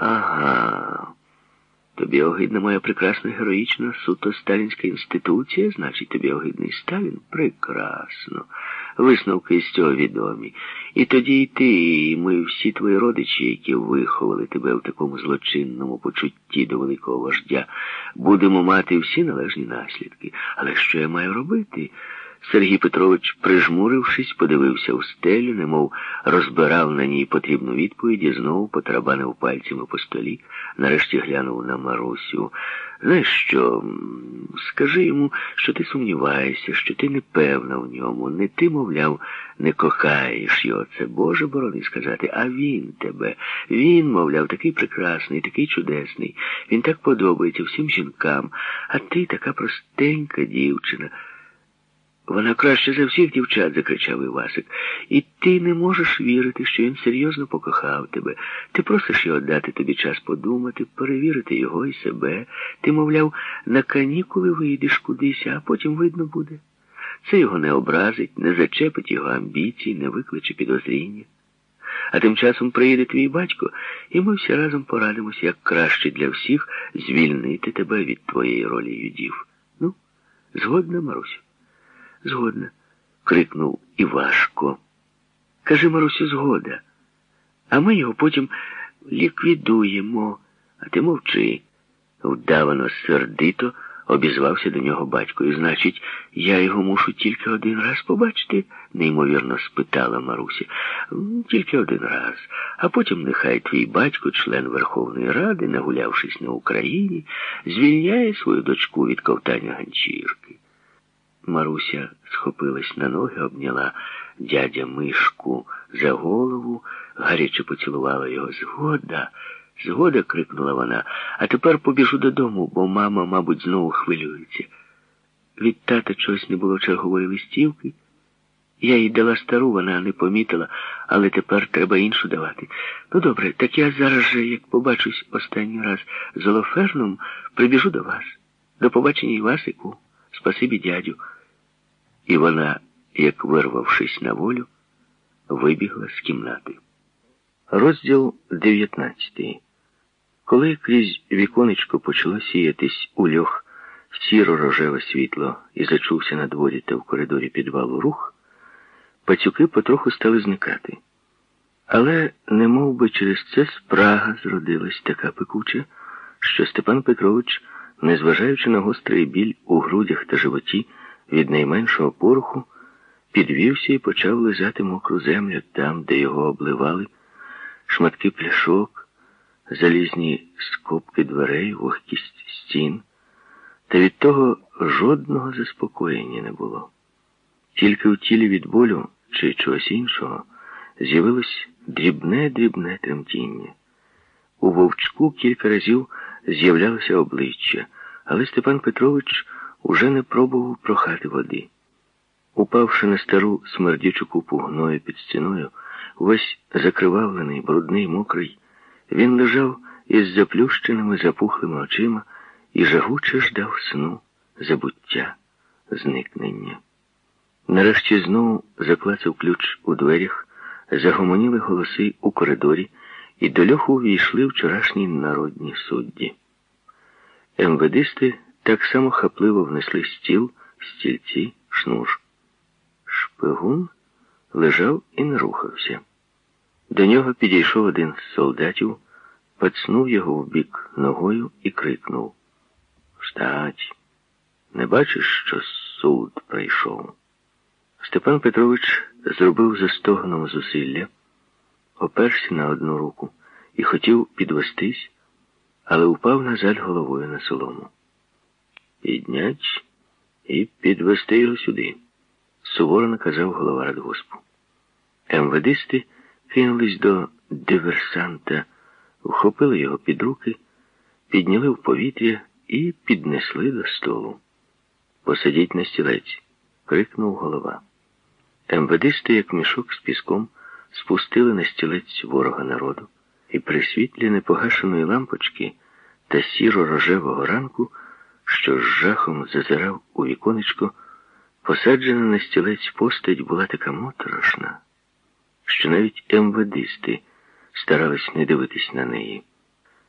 Ага. Тобі огидна моя прекрасна героїчна суто сталінська інституція, значить, тобі огидний Сталін? Прекрасно. Висновки з цього відомі. І тоді і ти, і ми всі твої родичі, які виховали тебе в такому злочинному почутті до великого вождя, будемо мати всі належні наслідки. Але що я маю робити? Сергій Петрович, прижмурившись, подивився в стелю, немов розбирав на ній потрібну відповідь і знову потарабанив пальцями по столі, нарешті глянув на Марусю. Знаєш що? Скажи йому, що ти сумніваєшся, що ти не певна в ньому. Не ти, мовляв, не кохаєш його. Це Боже борони сказати, а він тебе. Він, мовляв, такий прекрасний, такий чудесний. Він так подобається всім жінкам, а ти така простенька дівчина. Вона краще за всіх дівчат, закричав Івасик. І ти не можеш вірити, що він серйозно покохав тебе. Ти просиш його дати тобі час подумати, перевірити його і себе. Ти, мовляв, на канікули вийдеш кудись, а потім видно буде. Це його не образить, не зачепить його амбіцій, не викличе підозріння. А тим часом приїде твій батько, і ми всі разом порадимося, як краще для всіх звільнити тебе від твоєї ролі юдів. Ну, згодна, Марусю? Згодна, крикнув Івашко. Кажи, Марусю, згода. А ми його потім ліквідуємо, а ти мовчи. Вдавано сердито обізвався до нього батько. І, значить, я його мушу тільки один раз побачити, неймовірно спитала Маруся. Тільки один раз. А потім нехай твій батько, член Верховної Ради, нагулявшись на Україні, звільняє свою дочку від ковтання ганчірки. Маруся схопилась на ноги, обняла дядя мишку за голову, гаряче поцілувала його. Згода, згода, крикнула вона, а тепер побіжу додому, бо мама, мабуть, знову хвилюється. Від тата чогось не було чергової листівки. Я їй дала стару, вона не помітила, але тепер треба іншу давати. Ну добре, так я зараз же, як побачусь останній раз з Олоферном, прибіжу до вас. До побачення Івасику. Спасибі, дядю. І вона, як вирвавшись на волю, вибігла з кімнати. Розділ 19 Коли крізь віконечко почало сіятись у льох сіро-рожеве світло і зачувся на дворі та в коридорі підвалу рух, пацюки потроху стали зникати. Але не мов би через це спрага зродилась така пекуча, що Степан Петрович, незважаючи на гострий біль у грудях та животі, від найменшого пороху підвівся і почав лизати мокру землю там, де його обливали, шматки пляшок, залізні скобки дверей, вогкість стін, та від того жодного заспокоєння не було. Тільки у тілі від болю чи чогось іншого з'явилось дрібне-дрібне тремтіння. У вовчку кілька разів з'являлося обличчя, але Степан Петрович уже не пробував прохати води. Упавши на стару смердючу купу гною під стіною, весь закривавлений, брудний, мокрий, він лежав із заплющеними запухлими очима і жагуче ждав сну, забуття, зникнення. Нарешті знову заклацав ключ у дверях, загомоніли голоси у коридорі, і до льоху увійшли вчорашні народні судді. МВДисти так само хапливо внесли стіл, стільці, шнур. Шпигун лежав і не рухався. До нього підійшов один з солдатів, пацнув його в бік ногою і крикнув Встать! Не бачиш, що суд прийшов? Степан Петрович зробив застогном зусилля, оперся на одну руку і хотів підвестись, але упав назад головою на солому піднять і підвести його сюди, суворо наказав голова радгоспу. МВДисти кинулись до диверсанта, вхопили його під руки, підняли в повітря і піднесли до столу. Посадіть на стілець, крикнув голова. МВДисти, як мішок з піском, спустили на стілець ворога народу, і при світлі непогашеної лампочки та сіро-рожевого ранку що з жахом зазирав у віконечко, посаджена на стілець постать була така моторошна, що навіть МВДисти старались не дивитись на неї.